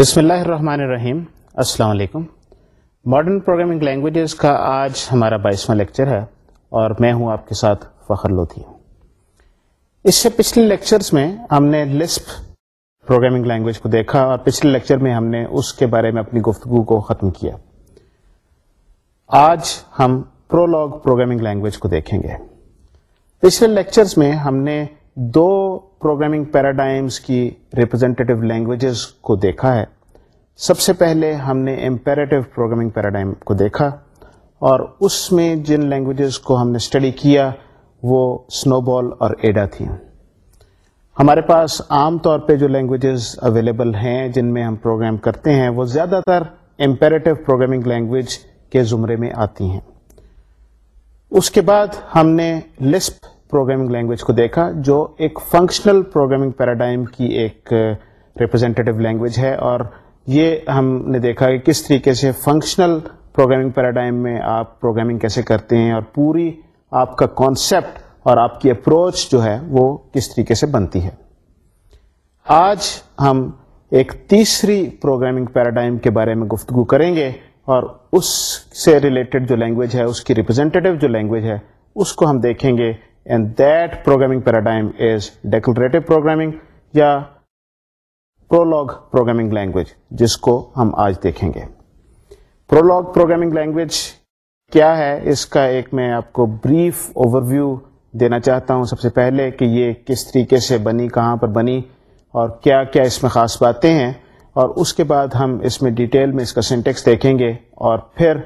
بسم اللہ الرحمن الرحیم السلام علیکم ماڈرن پروگرامنگ لینگویجز کا آج ہمارا بائیسواں لیکچر ہے اور میں ہوں آپ کے ساتھ فخر ہوں اس سے پچھلے لیکچرز میں ہم نے لسپ پروگرامنگ لینگویج کو دیکھا اور پچھلے لیکچر میں ہم نے اس کے بارے میں اپنی گفتگو کو ختم کیا آج ہم پرولگ پروگرامنگ لینگویج کو دیکھیں گے پچھلے لیکچرز میں ہم نے دو پروگرامنگ پیراڈائمس کی ریپرزینٹیو لینگویجز کو دیکھا ہے سب سے پہلے ہم نے امپیریٹو پروگرامنگ پیراڈائم کو دیکھا اور اس میں جن لینگویجز کو ہم نے اسٹڈی کیا وہ سنو بال اور ایڈا تھیں ہمارے پاس عام طور پہ جو لینگویجز اویلیبل ہیں جن میں ہم پروگرام کرتے ہیں وہ زیادہ تر امپیریٹو پروگرامنگ لینگویج کے زمرے میں آتی ہیں اس کے بعد ہم نے لسپ پروگرامنگ لینگویج کو دیکھا جو ایک فنکشنل پروگرامنگ پیراڈائم کی ایک ریپرزینٹیو لینگویج ہے اور یہ ہم نے دیکھا کہ کس طریقے سے فنکشنل پروگرامنگ پیراڈائم میں آپ پروگرامنگ کیسے کرتے ہیں اور پوری آپ کا کانسیپٹ اور آپ کی اپروچ جو ہے وہ کس طریقے سے بنتی ہے آج ہم ایک تیسری پروگرامنگ پیراڈائم کے بارے میں گفتگو کریں گے اور اس سے ریلیٹڈ جو لینگویج ہے اس کی ریپرزینٹیو جو لینگویج ہے اس کو ہم دیکھیں گے and that programming paradigm is declarative programming یا پرولگ پروگرامنگ لینگویج جس کو ہم آج دیکھیں گے پرولگ پروگرامنگ لینگویج کیا ہے اس کا ایک میں آپ کو بریف اوور ویو دینا چاہتا ہوں سب سے پہلے کہ یہ کس طریقے سے بنی کہاں پر بنی اور کیا کیا اس میں خاص باتیں ہیں اور اس کے بعد ہم اس میں ڈیٹیل میں اس کا سینٹیکس دیکھیں گے اور پھر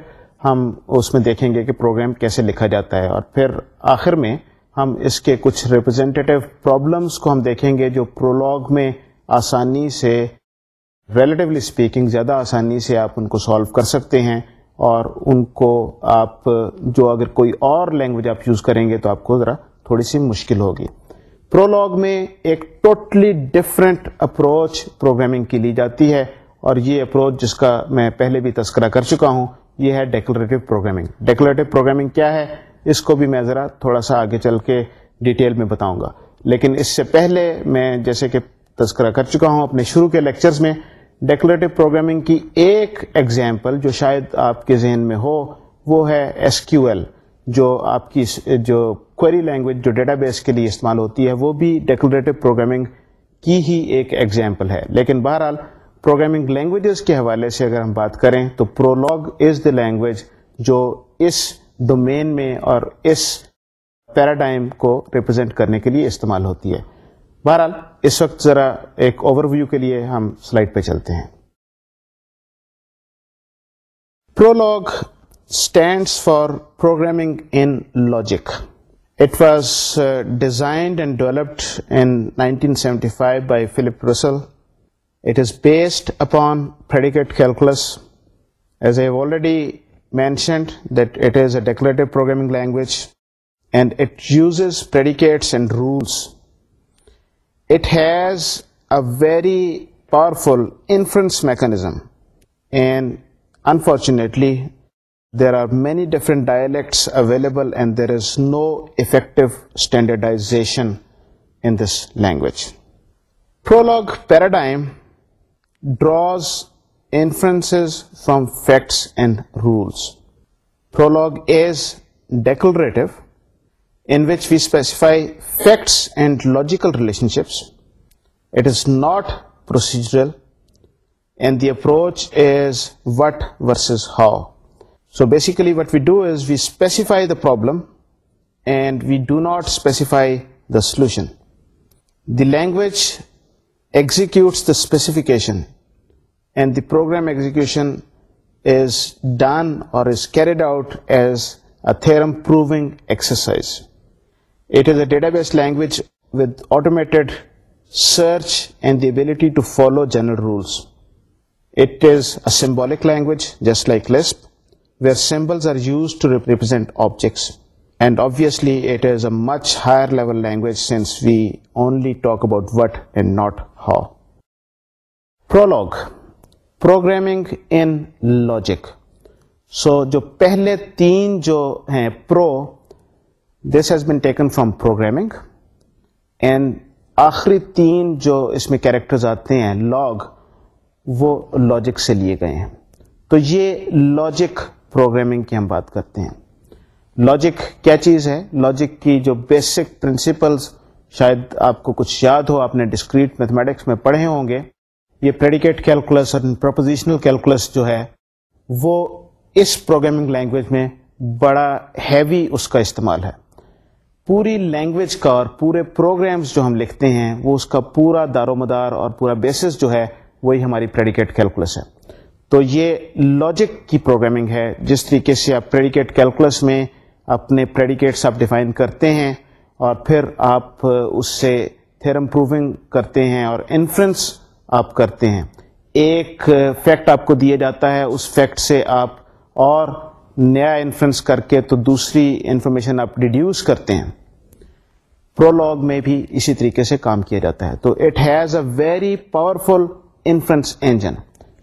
ہم اس میں دیکھیں گے کہ پروگرام کیسے لکھا جاتا ہے اور پھر آخر میں ہم اس کے کچھ ریپرزینٹیو پرابلمس کو ہم دیکھیں گے جو پرولگ میں آسانی سے ریلیٹیولی اسپیکنگ زیادہ آسانی سے آپ ان کو سالو کر سکتے ہیں اور ان کو آپ جو اگر کوئی اور لینگویج آپ یوز کریں گے تو آپ کو ذرا تھوڑی سی مشکل ہوگی پرولگ میں ایک ٹوٹلی ڈفرینٹ اپروچ پروگرامنگ کی لی جاتی ہے اور یہ اپروچ جس کا میں پہلے بھی تذکرہ کر چکا ہوں یہ ہے ڈیکوریٹو پروگرامنگ ڈیکوریٹو پروگرامنگ کیا ہے اس کو بھی میں ذرا تھوڑا سا آگے چل کے ڈیٹیل میں بتاؤں گا لیکن اس سے پہلے میں جیسے کہ تذکرہ کر چکا ہوں اپنے شروع کے لیکچرز میں ڈیکوریٹو پروگرامنگ کی ایک ایگزامپل جو شاید آپ کے ذہن میں ہو وہ ہے ایس کیو ایل جو آپ کی جو کوئری لینگویج جو ڈیٹا بیس کے لیے استعمال ہوتی ہے وہ بھی ڈیکوریٹو پروگرامنگ کی ہی ایک ایگزامپل ہے لیکن بہرحال پروگرامنگ لینگویجز کے حوالے سے اگر ہم بات کریں تو پرولگ از دا لینگویج جو اس ڈومین میں اور اس پیراڈائم کو ریپرزینٹ کرنے کے لیے استعمال ہوتی ہے بہرحال اس وقت ذرا ایک اوور ویو کے لیے ہم سلائڈ پہ چلتے ہیں Prolog stands for programming in logic it was designed and developed seventy five by Philippe Roussel it is based upon predicate calculus as I already mentioned that it is a declarative programming language and it uses predicates and rules it has a very powerful inference mechanism, and unfortunately there are many different dialects available and there is no effective standardization in this language. Prologue paradigm draws inferences from facts and rules. Prologue is declarative in which we specify facts and logical relationships. It is not procedural, and the approach is what versus how. So basically what we do is we specify the problem and we do not specify the solution. The language executes the specification, and the program execution is done or is carried out as a theorem proving exercise. It is a database language with automated search and the ability to follow general rules it is a symbolic language just like Lisp where are use to symbols and objects and obviously it is a much higher level language since we only talk about what and not how Prolog programming in logic so جو پہلے تین جو ہیں pro this has been taken from programming and آخری تین جو اس میں characters آتے ہیں لاگ وہ لاجک سے لیے گئے ہیں تو یہ لاجک پروگرامنگ کی ہم بات کرتے ہیں لاجک کیا چیز ہے لاجک کی جو بیسک پرنسپلز شاید آپ کو کچھ یاد ہو آپ نے ڈسکریٹ میتھمیٹکس میں پڑھے ہوں گے یہ پریڈیکیٹ کیلکولس اور پرپوزیشنل کیلکولس جو ہے وہ اس پروگرامنگ لینگویج میں بڑا ہیوی اس کا استعمال ہے پوری لینگویج کا اور پورے پروگرامز جو ہم لکھتے ہیں وہ اس کا پورا دار و مدار اور پورا بیسس جو ہے وہی ہماری پریڈیکیٹ کیلکولس ہے تو یہ لاجک کی پروگرامنگ ہے جس طریقے سے آپ پریڈیکیٹ کیلکولس میں اپنے پریڈیکیٹس آپ ڈیفائن کرتے ہیں اور پھر آپ اس سے تھیرم پروونگ کرتے ہیں اور انفلینس آپ کرتے ہیں ایک فیکٹ آپ کو دیا جاتا ہے اس فیکٹ سے آپ اور نیا انفرنس کر کے تو دوسری انفارمیشن آپ ڈیڈیوس کرتے ہیں پرولگ میں بھی اسی طریقے سے کام کیا جاتا ہے تو it has a very powerful inference engine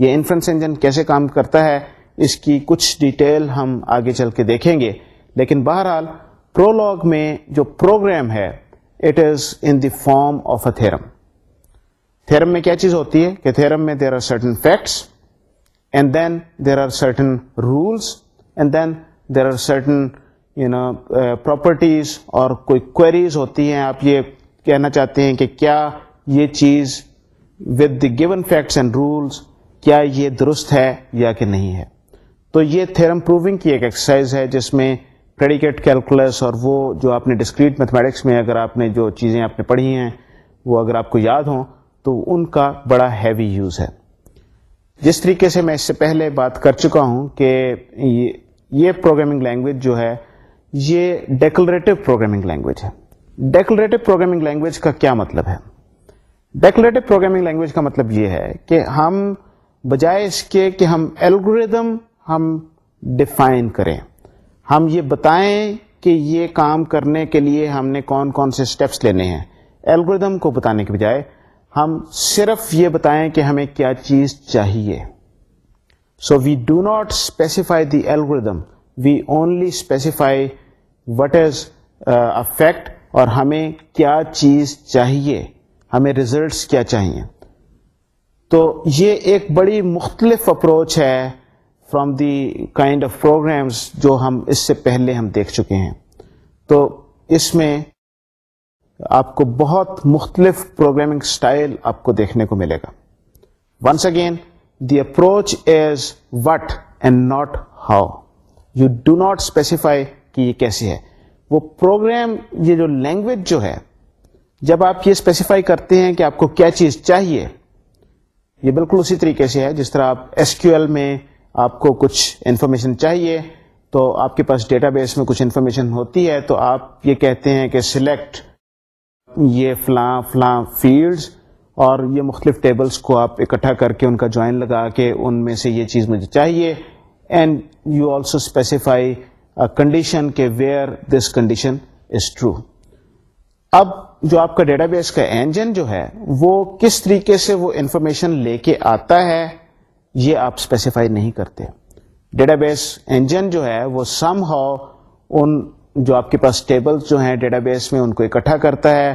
یہ انفرنس انجن کیسے کام کرتا ہے اس کی کچھ ڈیٹیل ہم آگے چل کے دیکھیں گے لیکن بہرحال پرولگ میں جو پروگرام ہے it is in the form of a theorem theorem میں کیا چیز ہوتی ہے کہ تھرم میں there are certain facts and then there are certain rules and then there are certain you know properties اور کوئی کوئریز ہوتی ہیں آپ یہ کہنا چاہتے ہیں کہ کیا یہ چیز with the given facts and rules کیا یہ درست ہے یا کہ نہیں ہے تو یہ تھیرم پروونگ کی ایک ایکسرسائز ہے جس میں پریڈیکیٹ کیلکولس اور وہ جو آپ نے ڈسکریٹ میتھمیٹکس میں اگر آپ نے جو چیزیں آپ نے پڑھی ہیں وہ اگر آپ کو یاد ہوں تو ان کا بڑا ہیوی یوز ہے جس طریقے سے میں اس سے پہلے بات کر چکا ہوں کہ یہ پروگرامنگ لینگویج جو ہے یہ ڈیکلریٹو پروگرامنگ لینگویج ہے ڈیکلریٹو پروگرامنگ لینگویج کا کیا مطلب ہے ڈیکلریٹو پروگرامنگ لینگویج کا مطلب یہ ہے کہ ہم بجائے اس کے کہ ہم الگوریدم ہم ڈیفائن کریں ہم یہ بتائیں کہ یہ کام کرنے کے لیے ہم نے کون کون سے اسٹیپس لینے ہیں الگوریدم کو بتانے کے بجائے ہم صرف یہ بتائیں کہ ہمیں کیا چیز چاہیے so we do not specify the algorithm we only specify what is effect اور ہمیں کیا چیز چاہیے ہمیں ریزلٹس کیا چاہیے تو یہ ایک بڑی مختلف اپروچ ہے from the kind of programs جو ہم اس سے پہلے ہم دیکھ چکے ہیں تو اس میں آپ کو بہت مختلف پروگرامنگ اسٹائل آپ کو دیکھنے کو ملے گا once again the approach is what and not how you do not specify کہ یہ کیسی ہے وہ پروگرام یہ جو لینگویج جو ہے جب آپ یہ اسپیسیفائی کرتے ہیں کہ آپ کو کیا چیز چاہیے یہ بالکل اسی طریقے سے ہے جس طرح آپ ایس کیو ایل میں آپ کو کچھ انفارمیشن چاہیے تو آپ کے پاس ڈیٹا بیس میں کچھ انفارمیشن ہوتی ہے تو آپ یہ کہتے ہیں کہ سلیکٹ یہ فلاں فلاں فیلڈز اور یہ مختلف ٹیبلز کو آپ اکٹھا کر کے ان کا جوائن لگا کے ان میں سے یہ چیز مجھے چاہیے and you also specify condition condition کے ویئر دس از ٹرو اب جو آپ کا ڈیٹا بیس کا انجن جو ہے وہ کس طریقے سے وہ انفارمیشن لے کے آتا ہے یہ آپ اسپیسیفائی نہیں کرتے ڈیٹا بیس انجن جو ہے وہ سم ہاؤ ان جو آپ کے پاس ٹیبل جو ہیں ڈیٹا بیس میں ان کو اکٹھا کرتا ہے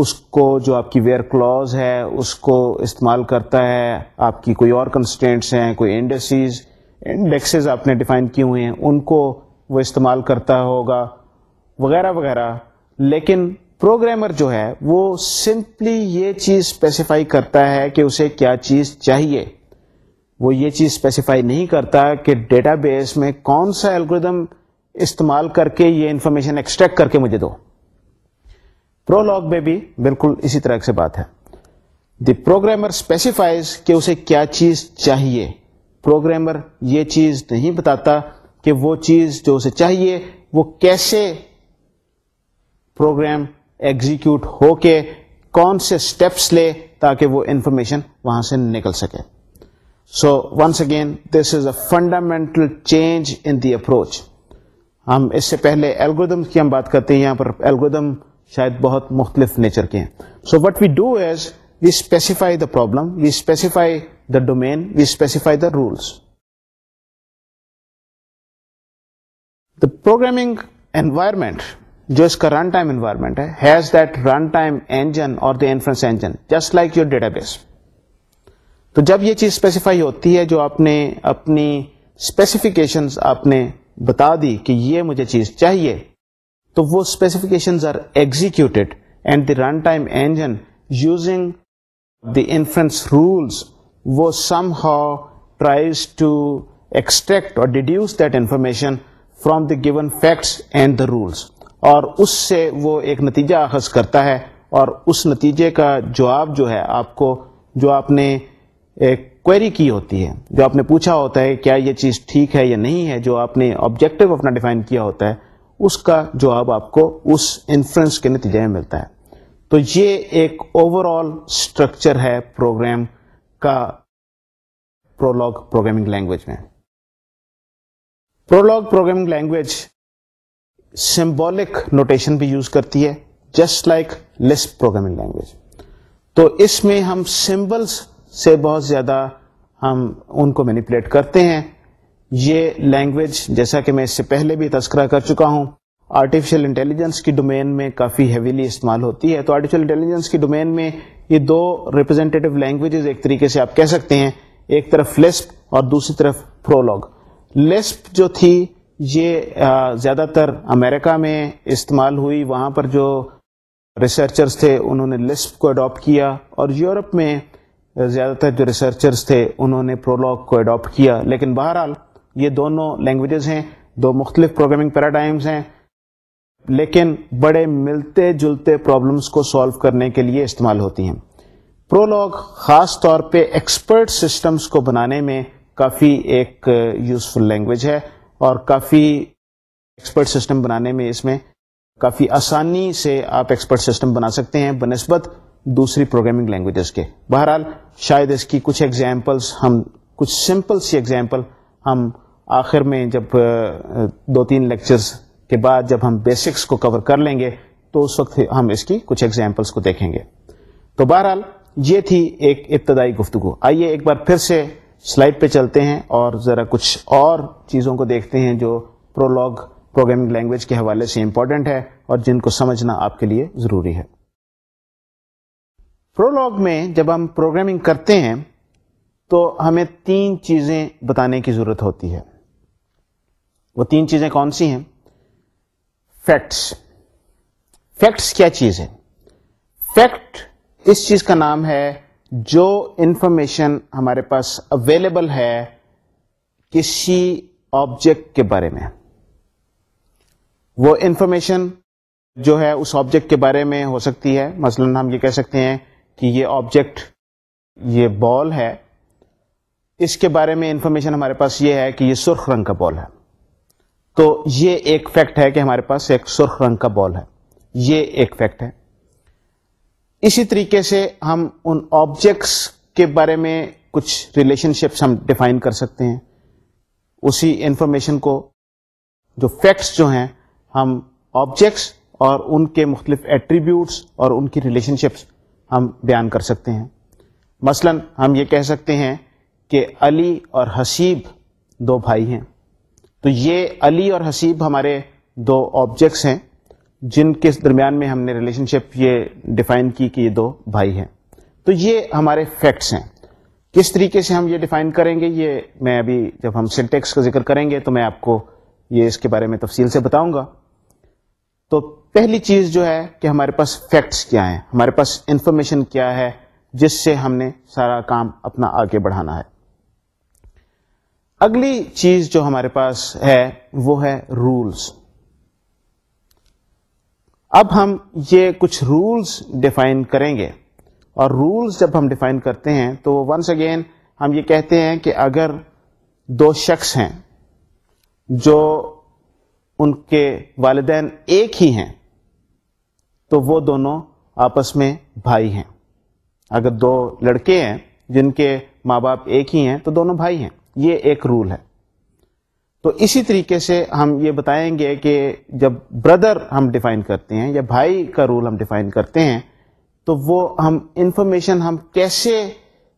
اس کو جو آپ کی ویئر کلوز ہے اس کو استعمال کرتا ہے آپ کی کوئی اور کنسٹینٹس ہیں کوئی انڈیسیز انڈیکسز آپ نے ڈیفائن کی ہوئی ہیں ان کو وہ استعمال کرتا ہوگا وغیرہ وغیرہ لیکن پروگرامر جو ہے وہ سمپلی یہ چیز اسپیسیفائی کرتا ہے کہ اسے کیا چیز چاہیے وہ یہ چیز اسپیسیفائی نہیں کرتا کہ ڈیٹا بیس میں کون سا الگوریدم استعمال کر کے یہ انفارمیشن ایکسٹریکٹ کر کے مجھے دو پرولگ میں بھی بالکل اسی طرح سے بات ہے دی پروگرامر اسپیسیفائز کہ اسے کیا چیز چاہیے پروگرامر یہ چیز نہیں بتاتا کہ وہ چیز جو اسے چاہیے وہ کیسے پروگرام ایگزیکیوٹ ہو کے کون سے اسٹیپس لے تاکہ وہ انفارمیشن وہاں سے نکل سکے so once again this is a fundamental change in the approach ہم اس سے پہلے ایلگودمس کی ہم بات کرتے ہیں یہاں پر الگودم شاید بہت مختلف نیچر کے ہیں so what we do is we specify the problem we specify the domain we specify the rules the programming environment جو اس کا رن ٹائم انوائرمنٹ ہے has that run time engine اور the inference engine just like your database تو جب یہ چیز specify ہوتی ہے جو آپ نے اپنی اسپیسیفکیشنز آپ نے بتا دی کہ یہ مجھے چیز چاہیے تو وہ specifications are and the the run time engine using inference rules وہ somehow tries to extract اور deduce that information from the given facts and the rules اور اس سے وہ ایک نتیجہ اخذ کرتا ہے اور اس نتیجے کا جواب جو ہے آپ کو جو آپ نے ایک کوئری کی ہوتی ہے جو آپ نے پوچھا ہوتا ہے کیا یہ چیز ٹھیک ہے یا نہیں ہے جو آپ نے آبجیکٹو اپنا ڈیفائن کیا ہوتا ہے اس کا جواب آپ کو اس انفرنس کے نتیجے میں ملتا ہے تو یہ ایک اوور آل اسٹرکچر ہے پروگرام کا پرولگ پروگرامنگ لینگویج میں Prolog programming language symbolic notation بھی یوز کرتی ہے just like Lisp programming language تو اس میں ہم سمبلس سے بہت زیادہ ہم ان کو مینیپولیٹ کرتے ہیں یہ لینگویج جیسا کہ میں اس سے پہلے بھی تذکرہ کر چکا ہوں آرٹیفیشیل انٹیلیجنس کی ڈومین میں کافی ہیویلی استعمال ہوتی ہے تو آرٹیفیشیل انٹیلیجنس کی ڈومین میں یہ دو ریپرزینٹیو لینگویجز ایک طریقے سے آپ کہہ سکتے ہیں ایک طرف لسپ اور دوسری طرف پرولوگ لسپ جو تھی یہ زیادہ تر امریکہ میں استعمال ہوئی وہاں پر جو ریسرچرس تھے انہوں نے لسپ کو اڈاپٹ کیا اور یورپ میں زیادہ تر جو ریسرچرز تھے انہوں نے پرولوگ کو اڈاپٹ کیا لیکن بہرحال یہ دونوں لینگویجز ہیں دو مختلف پروگرامنگ پیراڈائمز ہیں لیکن بڑے ملتے جلتے پرابلمس کو سالو کرنے کے لیے استعمال ہوتی ہیں پرولوگ خاص طور پہ ایکسپرٹ سسٹمز کو بنانے میں کافی ایک یوزفل لینگویج ہے اور کافی ایکسپرٹ سسٹم بنانے میں اس میں کافی آسانی سے آپ ایکسپرٹ سسٹم بنا سکتے ہیں بنسبت دوسری پروگرامنگ لینگویجز کے بہرحال شاید اس کی کچھ ایگزامپلس ہم کچھ سمپل سی ایگزامپل ہم آخر میں جب دو تین لیکچرز کے بعد جب ہم بیسکس کو کور کر لیں گے تو اس وقت ہم اس کی کچھ ایگزامپلس کو دیکھیں گے تو بہرحال یہ تھی ایک ابتدائی گفتگو آئیے ایک بار پھر سے سلائڈ پہ چلتے ہیں اور ذرا کچھ اور چیزوں کو دیکھتے ہیں جو پرولگ پروگرامنگ لینگویج کے حوالے سے امپورٹنٹ ہے اور جن کو سمجھنا آپ کے لیے ضروری ہے میں جب ہم پروگرامنگ کرتے ہیں تو ہمیں تین چیزیں بتانے کی ضرورت ہوتی ہے وہ تین چیزیں کون سی ہیں فیکٹس فیکٹس کیا چیز ہے فیکٹ اس چیز کا نام ہے جو انفارمیشن ہمارے پاس اویلیبل ہے کسی آبجیکٹ کے بارے میں وہ انفارمیشن جو ہے اس آبجیکٹ کے بارے میں ہو سکتی ہے مثلا ہم یہ کہہ سکتے ہیں کہ یہ آبجیکٹ یہ بال ہے اس کے بارے میں انفارمیشن ہمارے پاس یہ ہے کہ یہ سرخ رنگ کا بال ہے تو یہ ایک فیکٹ ہے کہ ہمارے پاس ایک سرخ رنگ کا بال ہے یہ ایک فیکٹ ہے اسی طریقے سے ہم ان آبجیکٹس کے بارے میں کچھ ریلیشن شپس ہم ڈیفائن کر سکتے ہیں اسی انفارمیشن کو جو فیکٹس جو ہیں ہم آبجیکٹس اور ان کے مختلف ایٹریبیوٹس اور ان کی ریلیشن شپس ہم بیان کر سکتے ہیں مثلا ہم یہ کہہ سکتے ہیں کہ علی اور حسیب دو بھائی ہیں تو یہ علی اور حسیب ہمارے دو آبجیکٹس ہیں جن کے درمیان میں ہم نے ریلیشن شپ یہ ڈیفائن کی کہ یہ دو بھائی ہیں تو یہ ہمارے فیکٹس ہیں کس طریقے سے ہم یہ ڈیفائن کریں گے یہ میں ابھی جب ہم سنٹیکس کا ذکر کریں گے تو میں آپ کو یہ اس کے بارے میں تفصیل سے بتاؤں گا تو پہلی چیز جو ہے کہ ہمارے پاس فیکٹس کیا ہیں ہمارے پاس انفارمیشن کیا ہے جس سے ہم نے سارا کام اپنا آگے بڑھانا ہے اگلی چیز جو ہمارے پاس ہے وہ ہے رولز اب ہم یہ کچھ رولز ڈیفائن کریں گے اور رولز جب ہم ڈیفائن کرتے ہیں تو ونس اگین ہم یہ کہتے ہیں کہ اگر دو شخص ہیں جو ان کے والدین ایک ہی ہیں تو وہ دونوں آپس میں بھائی ہیں اگر دو لڑکے ہیں جن کے ماں باپ ایک ہی ہیں تو دونوں بھائی ہیں یہ ایک رول ہے تو اسی طریقے سے ہم یہ بتائیں گے کہ جب بردر ہم ڈیفائن کرتے ہیں یا بھائی کا رول ہم ڈیفائن کرتے ہیں تو وہ ہم انفارمیشن ہم کیسے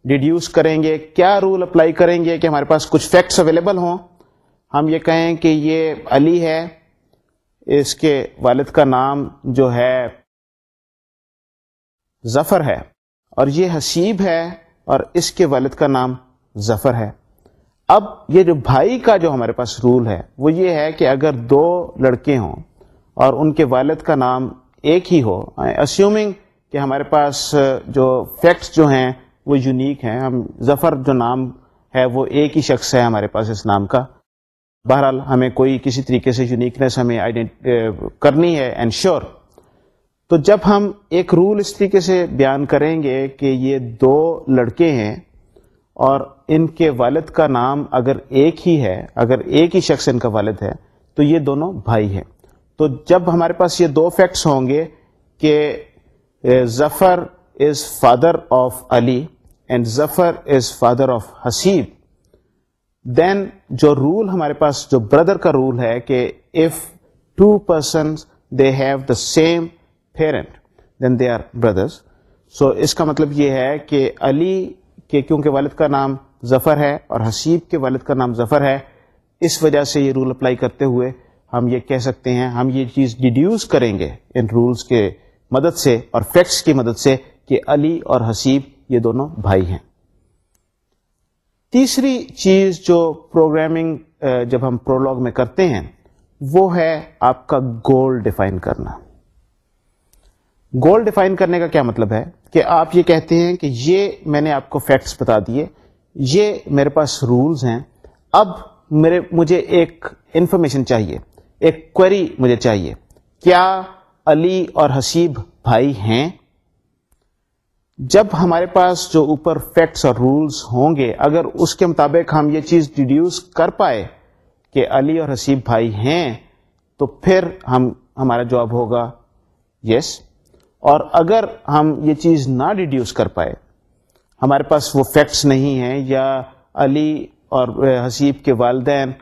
ڈیڈیوس کریں گے کیا رول اپلائی کریں گے کہ ہمارے پاس کچھ فیکٹس اویلیبل ہوں ہم یہ کہیں کہ یہ علی ہے اس کے والد کا نام جو ہے ظفر ہے اور یہ حسیب ہے اور اس کے والد کا نام ظفر ہے اب یہ جو بھائی کا جو ہمارے پاس رول ہے وہ یہ ہے کہ اگر دو لڑکے ہوں اور ان کے والد کا نام ایک ہی ہو اسیومنگ کہ ہمارے پاس جو فیکٹس جو ہیں وہ یونیک ہیں ہم ظفر جو نام ہے وہ ایک ہی شخص ہے ہمارے پاس اس نام کا بہرحال ہمیں کوئی کسی طریقے سے یونیکنیس ہمیں آئیڈینٹ کرنی ہے انشور تو جب ہم ایک رول اس طریقے سے بیان کریں گے کہ یہ دو لڑکے ہیں اور ان کے والد کا نام اگر ایک ہی ہے اگر ایک ہی شخص ان کا والد ہے تو یہ دونوں بھائی ہیں تو جب ہمارے پاس یہ دو فیکٹس ہوں گے کہ Zafar is father of Ali and Zafar is father of Haseeb then جو رول ہمارے پاس جو بردر کا رول ہے کہ if two persons they have the same parent then they are brothers so اس کا مطلب یہ ہے کہ علی کے کیونکہ والد کا نام ظفر ہے اور حسیب کے والد کا نام ظفر ہے اس وجہ سے یہ رول اپلائی کرتے ہوئے ہم یہ کہہ سکتے ہیں ہم یہ چیز ڈیڈیوس کریں گے ان رولس کے مدد سے اور فیکٹس کی مدد سے کہ علی اور حسیب یہ دونوں بھائی ہیں تیسری چیز جو پروگرامنگ جب ہم پرولگ میں کرتے ہیں وہ ہے آپ کا گول ڈیفائن کرنا گول ڈیفائن کرنے کا کیا مطلب ہے کہ آپ یہ کہتے ہیں کہ یہ میں نے آپ کو فیکٹس بتا دیے یہ میرے پاس رولز ہیں اب میرے مجھے ایک انفارمیشن چاہیے ایک کوئری مجھے چاہیے کیا علی اور حسیب بھائی ہیں جب ہمارے پاس جو اوپر فیکٹس اور رولز ہوں گے اگر اس کے مطابق ہم یہ چیز ڈیڈیوس کر پائے کہ علی اور حسیب بھائی ہیں تو پھر ہم ہمارا جواب ہوگا یس yes. اور اگر ہم یہ چیز نہ ڈیڈیوس کر پائے ہمارے پاس وہ فیکٹس نہیں ہیں یا علی اور حسیب کے والدین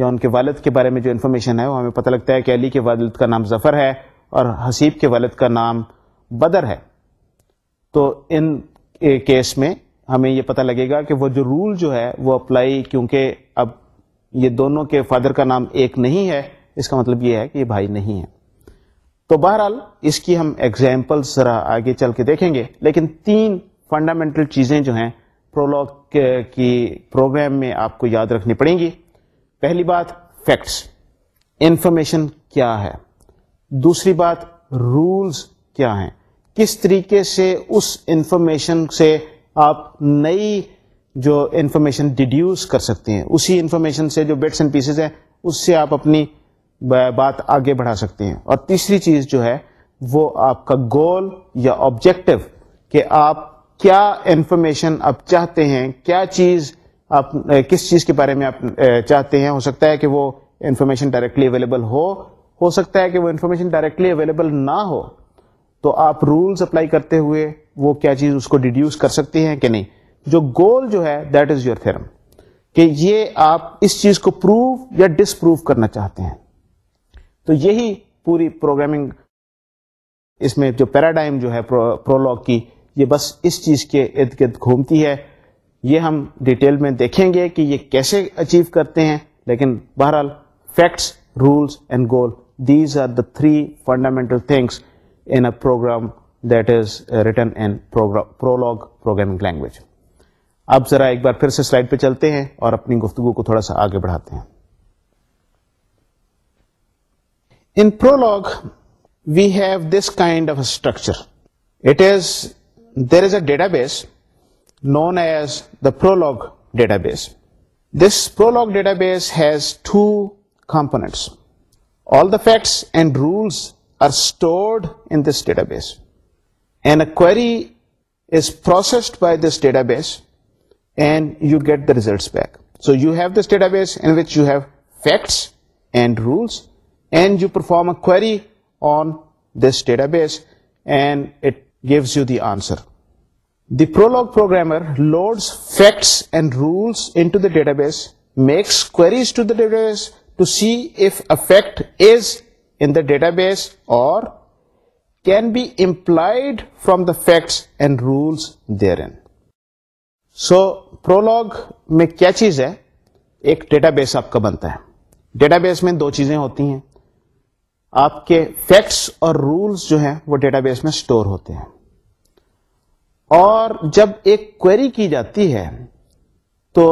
یا ان کے والد کے بارے میں جو انفارمیشن ہے وہ ہمیں پتہ لگتا ہے کہ علی کے والد کا نام ظفر ہے اور حسیب کے والد کا نام بدر ہے تو ان کیس eh, میں ہمیں یہ پتہ لگے گا کہ وہ جو رول جو ہے وہ اپلائی کیونکہ اب یہ دونوں کے فادر کا نام ایک نہیں ہے اس کا مطلب یہ ہے کہ یہ بھائی نہیں ہے تو بہرحال اس کی ہم ایگزامپل ذرا آگے چل کے دیکھیں گے لیکن تین فنڈامنٹل چیزیں جو ہیں پرولگ کی پروگرام میں آپ کو یاد رکھنی پڑیں گی پہلی بات فیکٹس انفارمیشن کیا ہے دوسری بات رولز کیا ہیں کس طریقے سے اس انفارمیشن سے آپ نئی جو انفارمیشن ڈیڈیوس کر سکتے ہیں اسی انفارمیشن سے جو بیٹس اینڈ پیسز ہیں اس سے آپ اپنی بات آگے بڑھا سکتے ہیں اور تیسری چیز جو ہے وہ آپ کا گول یا آبجیکٹو کہ آپ کیا انفارمیشن آپ چاہتے ہیں کیا چیز آپ کس چیز کے بارے میں آپ چاہتے ہیں ہو سکتا ہے کہ وہ انفارمیشن ڈائریکٹلی اویلیبل ہو ہو سکتا ہے کہ وہ انفارمیشن ڈائریکٹلی اویلیبل نہ ہو تو آپ رولس اپلائی کرتے ہوئے وہ کیا چیز اس کو ڈیڈیوس کر سکتے ہیں کہ نہیں جو گول جو ہے دیٹ از یور تھرم کہ یہ آپ اس چیز کو پروو یا ڈسپروو کرنا چاہتے ہیں تو یہی پوری پروگرامنگ اس میں جو پیراڈائم جو ہے پرولگ کی یہ بس اس چیز کے ارد گرد گھومتی ہے یہ ہم ڈیٹیل میں دیکھیں گے کہ یہ کیسے اچیو کرتے ہیں لیکن بہرحال facts rules and goal these are the three fundamental things in a program that is uh, written in prolog programming language. اب ذرا ایک بار پھر سے سلائڈ پہ چلتے ہیں اور اپنی گفتگو کو تھوڑا سا آگے بڑھاتے ہیں in Prolog we have this kind of structure it is there is a database known as the Prolog database this Prolog database has two components all the facts and rules are stored in this database. And a query is processed by this database and you get the results back. So you have this database in which you have facts and rules, and you perform a query on this database and it gives you the answer. The Prolog programmer loads facts and rules into the database, makes queries to the database to see if a fact is the database or can be implied from the facts and rules there So, so Prolog میں کیا چیز ہے ایک data base آپ کا بنتا ہے data base میں دو چیزیں ہوتی ہیں آپ کے فیکٹس اور رولس جو ہیں وہ ڈیٹا بیس میں اسٹور ہوتے ہیں اور جب ایک کوئری کی جاتی ہے تو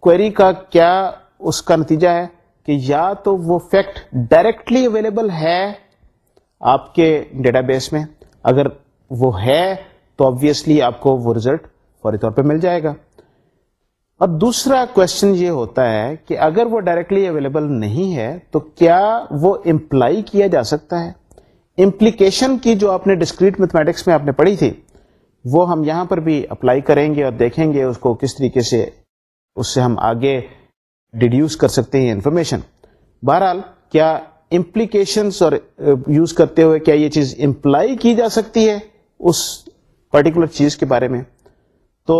کوئری کا کیا اس کا نتیجہ ہے کہ یا تو وہ فیکٹ ڈائریکٹلی اویلیبل ہے آپ کے ڈیٹا بیس میں اگر وہ ہے تو آبویسلی آپ کو وہ ریزلٹ فوری طور پہ مل جائے گا اور دوسرا کوشچن یہ ہوتا ہے کہ اگر وہ ڈائریکٹلی اویلیبل نہیں ہے تو کیا وہ امپلائی کیا جا سکتا ہے امپلیکیشن کی جو آپ نے ڈسکریٹ میتھمیٹکس میں آپ نے پڑھی تھی وہ ہم یہاں پر بھی اپلائی کریں گے اور دیکھیں گے اس کو کس طریقے سے اس سے ہم آگے ڈیڈیوس کر سکتے ہیں انفارمیشن بہرحال کیا امپلیکیشنس اور یوز کرتے ہوئے کیا یہ چیز امپلائی کی جا سکتی ہے اس پرٹیکولر چیز کے بارے میں تو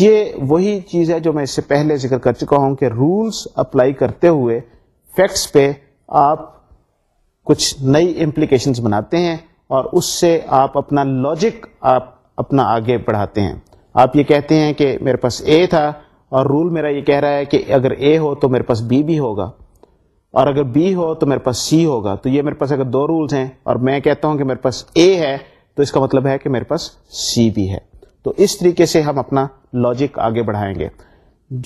یہ وہی چیز ہے جو میں اس سے پہلے ذکر کر چکا ہوں کہ رولس اپلائی کرتے ہوئے فیکٹس پہ آپ کچھ نئی امپلیکیشنس بناتے ہیں اور اس سے آپ اپنا لاجک آپ اپنا آگے بڑھاتے ہیں آپ یہ کہتے ہیں کہ میرے پاس اے تھا اور رول میرا یہ کہہ رہا ہے کہ اگر اے ہو تو میرے پاس بی بھی ہوگا اور اگر بی ہو تو میرے پاس سی ہوگا تو یہ میرے پاس اگر دو رولز ہیں اور میں کہتا ہوں کہ میرے پاس اے ہے تو اس کا مطلب ہے کہ میرے پاس سی بھی ہے تو اس طریقے سے ہم اپنا لاجک آگے بڑھائیں گے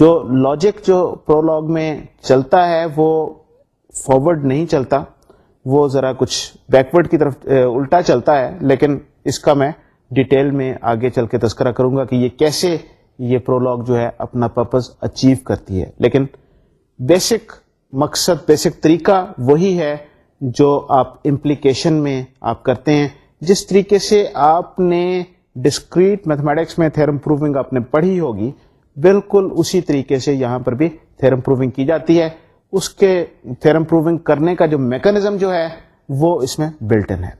جو لاجک جو پرولوگ میں چلتا ہے وہ فارورڈ نہیں چلتا وہ ذرا کچھ بیکورڈ کی طرف الٹا چلتا ہے لیکن اس کا میں ڈیٹیل میں آگے چل کے تذکرہ کروں گا کہ یہ کیسے یہ پرولگ جو ہے اپنا پرپز اچیو کرتی ہے لیکن بیسک مقصد بیسک طریقہ وہی ہے جو آپ امپلیکیشن میں آپ کرتے ہیں جس طریقے سے آپ نے ڈسکریٹ میتھمیٹکس میں تھرم پروونگ آپ نے پڑھی ہوگی بالکل اسی طریقے سے یہاں پر بھی تھرم پروونگ کی جاتی ہے اس کے تھرم پروونگ کرنے کا جو میکنزم جو ہے وہ اس میں بلٹن ہے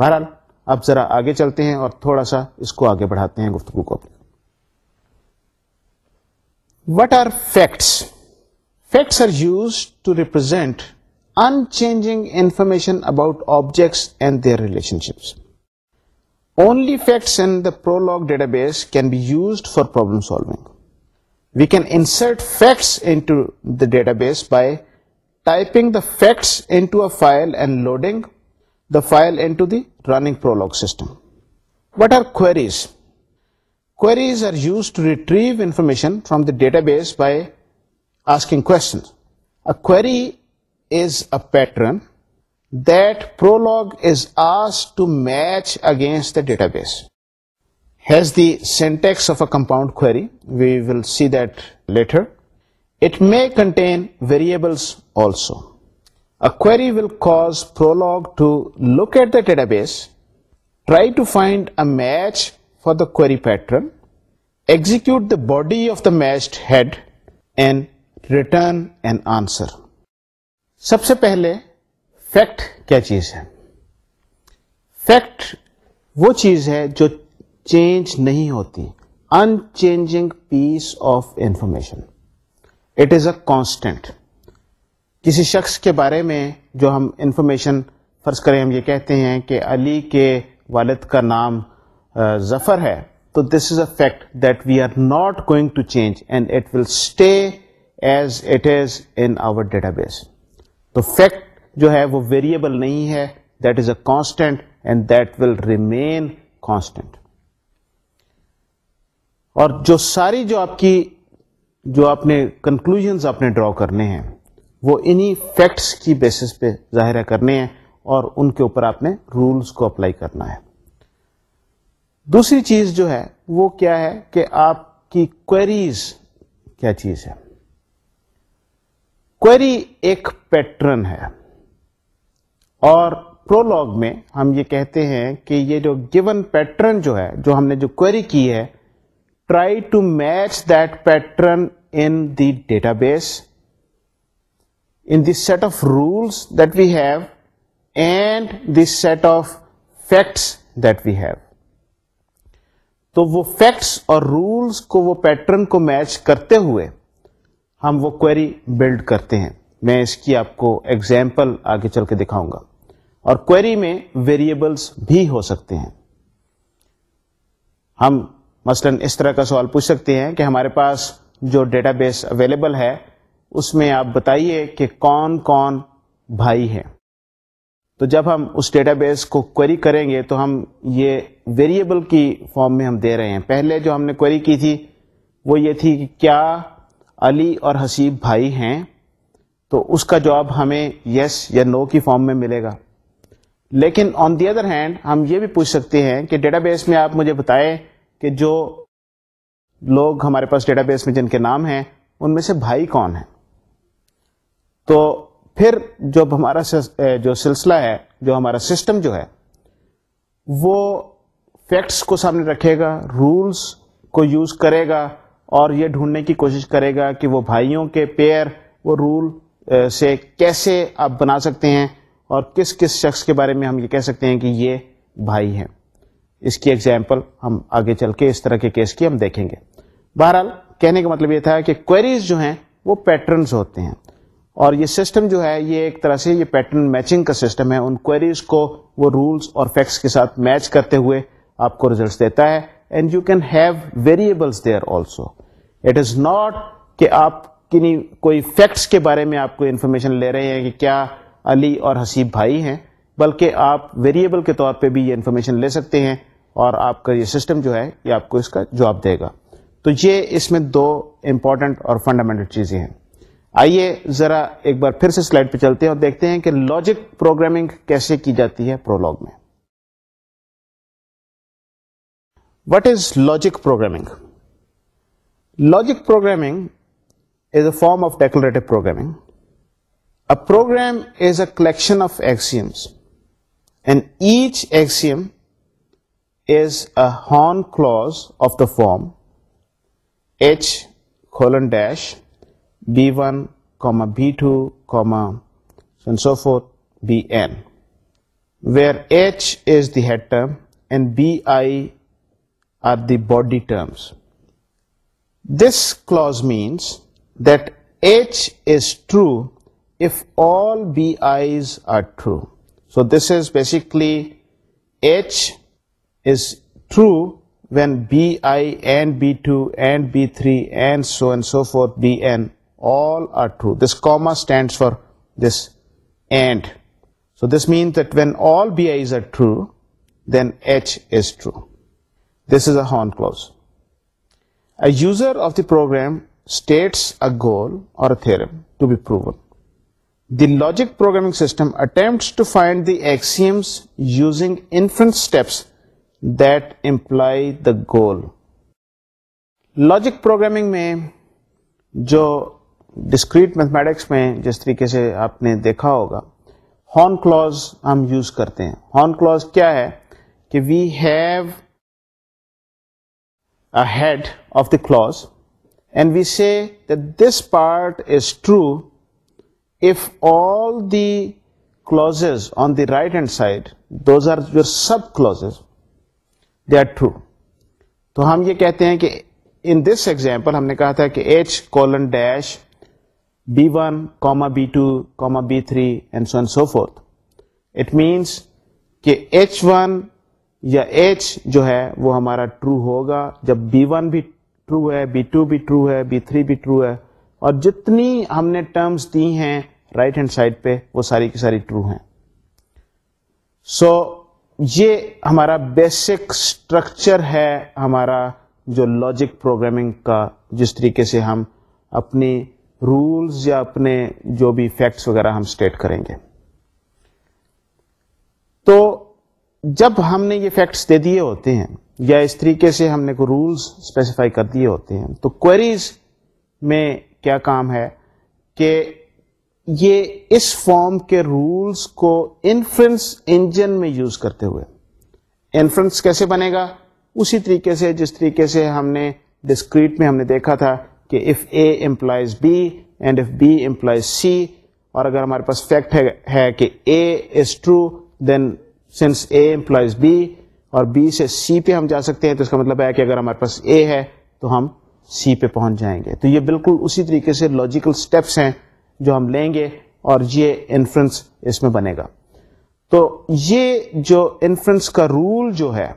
بہرحال آپ ذرا آگے چلتے ہیں اور تھوڑا سا اس کو آگے بڑھاتے ہیں گفتگو کو What are facts? Facts are used to represent unchanging information about objects and their relationships. Only facts in the Prolog database can be used for problem solving. We can insert facts into the database by typing the facts into a file and loading the file into the running Prolog system. What are queries? Queries are used to retrieve information from the database by asking questions. A query is a pattern that Prolog is asked to match against the database. Has the syntax of a compound query. We will see that later. It may contain variables also. A query will cause Prolog to look at the database, try to find a match the query pattern execute the body of the matched head and return and answer سب سے پہلے fact کیا چیز ہے fact وہ چیز ہے جو چینج نہیں ہوتی unchanging piece of information it is a constant کسی شخص کے بارے میں جو ہم انفارمیشن فرض کریں ہم یہ کہتے ہیں کہ علی کے والد کا نام ظفر ہے تو this is a fact that we are not going to change and it will stay as it is in our database تو فیکٹ جو ہے وہ ویریبل نہیں ہے that is a constant and that will remain constant اور جو ساری جو آپ کی جو آپ نے کنکلوژ آپ نے ڈرا کرنے ہیں وہ انہی فیکٹس کی بیسس پہ ظاہرہ کرنے ہیں اور ان کے اوپر آپ نے رولس کو اپلائی کرنا ہے دوسری چیز جو ہے وہ کیا ہے کہ آپ کی کوئریز کیا چیز ہے کوئری ایک پیٹرن ہے اور پرولگ میں ہم یہ کہتے ہیں کہ یہ جو گیون پیٹرن جو ہے جو ہم نے جو کوئری کی ہے try to match that pattern in the database in the set of rules that we have and the set of facts that we have تو وہ فیکٹس اور رولس کو وہ پیٹرن کو میچ کرتے ہوئے ہم وہ کوئری بلڈ کرتے ہیں میں اس کی آپ کو ایگزامپل آگے چل کے دکھاؤں گا اور کوئری میں ویریبلس بھی ہو سکتے ہیں ہم مثلا اس طرح کا سوال پوچھ سکتے ہیں کہ ہمارے پاس جو ڈیٹا بیس اویلیبل ہے اس میں آپ بتائیے کہ کون کون بھائی ہے تو جب ہم اس ڈیٹا بیس کو کوئری کریں گے تو ہم یہ ویریبل کی فارم میں ہم دے رہے ہیں پہلے جو ہم نے کوئری کی تھی وہ یہ تھی کہ کیا علی اور حسیب بھائی ہیں تو اس کا جواب ہمیں یس یا نو کی فارم میں ملے گا لیکن آن دی ادر ہینڈ ہم یہ بھی پوچھ سکتے ہیں کہ ڈیٹا بیس میں آپ مجھے بتائیں کہ جو لوگ ہمارے پاس ڈیٹا بیس میں جن کے نام ہیں ان میں سے بھائی کون ہیں تو پھر جو ہمارا جو سلسلہ ہے جو ہمارا سسٹم جو ہے وہ فیکٹس کو سامنے رکھے گا رولس کو یوز کرے گا اور یہ ڈھونڈنے کی کوشش کرے گا کہ وہ بھائیوں کے پیئر وہ رول سے کیسے آپ بنا سکتے ہیں اور کس کس شخص کے بارے میں ہم یہ کہہ سکتے ہیں کہ یہ بھائی ہیں اس کی ایگزامپل ہم آگے چل کے اس طرح کے کیس کی ہم دیکھیں گے بہرحال کہنے کا مطلب یہ تھا کہ کوئریز جو ہیں وہ پیٹرنز ہوتے ہیں اور یہ سسٹم جو ہے یہ ایک طرح سے یہ پیٹرن میچنگ کا سسٹم ہے ان کوئریز کو وہ رولس اور فیکٹس کے ساتھ میچ کرتے ہوئے آپ کو ریزلٹس دیتا ہے and you can have variables they are also it is not کہ آپ کن کوئی فیکٹس کے بارے میں آپ کو انفارمیشن لے رہے ہیں کہ کیا علی اور حسیب بھائی ہیں بلکہ آپ ویریبل کے طور پہ بھی یہ انفارمیشن لے سکتے ہیں اور آپ کا یہ سسٹم جو ہے یہ آپ کو اس کا جواب دے گا تو یہ اس میں دو امپورٹنٹ اور فنڈامنٹل چیزیں ہیں آئیے ذرا ایک بار پھر سے سلائڈ پہ چلتے ہیں اور دیکھتے ہیں کہ لاجک پروگرامنگ کیسے کی جاتی ہے پرولگ میں what is logic programming logic programming is a form of declarative programming a program is a collection of axioms and each axiom is a Horn clause of the form H colon dash B1, B2, and so forth, Bn, where H is the head term and Bi are the body terms. This clause means that H is true if all Bi's are true. So this is basically H is true when Bi and B2 and B3 and so forth, Bn true this comma stand for this B pro دیجک program system اٹو find the axioms using steps the goal logic program میں جو discrete mathematics میں جس طریقے سے آپ نے دیکھا ہوگا ہارن کلوز ہم یوز کرتے ہیں ہارن کلوز کیا ہے کہ we have head of the clause and we see this part is true if all the clause on the right hand side those are your sub clause they are true تو ہم یہ کہتے ہیں کہ ان this example ہم نے کہا تھا کہ H colon dash B one comma B two comma B three it means کہ ایچ ون یا ایچ جو ہے وہ ہمارا ٹرو ہوگا جب بی ون بھی ٹرو ہے بی ٹو بھی ٹرو ہے بی تھری بھی ٹرو ہے اور جتنی ہم نے ٹرمز دی ہیں رائٹ ہینڈ سائڈ پہ وہ ساری کی ساری ٹرو ہیں سو so, یہ ہمارا بیسک اسٹرکچر ہے ہمارا جو لاجک پروگرامنگ کا جس طریقے سے ہم اپنی رولز یا اپنے جو بھی فیکٹس وغیرہ ہم اسٹیٹ کریں گے تو جب ہم نے یہ فیکٹس دے دیے ہوتے ہیں یا اس طریقے سے ہم نے رولز اسپیسیفائی کر دیے ہوتے ہیں تو کوئریز میں کیا کام ہے کہ یہ اس فارم کے رولز کو انفرنس انجن میں یوز کرتے ہوئے انفرنس کیسے بنے گا اسی طریقے سے جس طریقے سے ہم نے ڈسکریٹ میں ہم نے دیکھا تھا کہ B and if implies C اور اگر ہمارے پاس فیکٹ ہے کہ A is true then since A implies B اور بی سے سی پہ ہم جا سکتے ہیں تو اس کا مطلب ہے کہ اگر ہمارے پاس اے ہے تو ہم سی پہ پہنچ جائیں گے تو یہ بالکل اسی طریقے سے لاجیکل اسٹیپس ہیں جو ہم لیں گے اور یہ انفرنس اس میں بنے گا تو یہ جو انفرنس کا رول جو ہے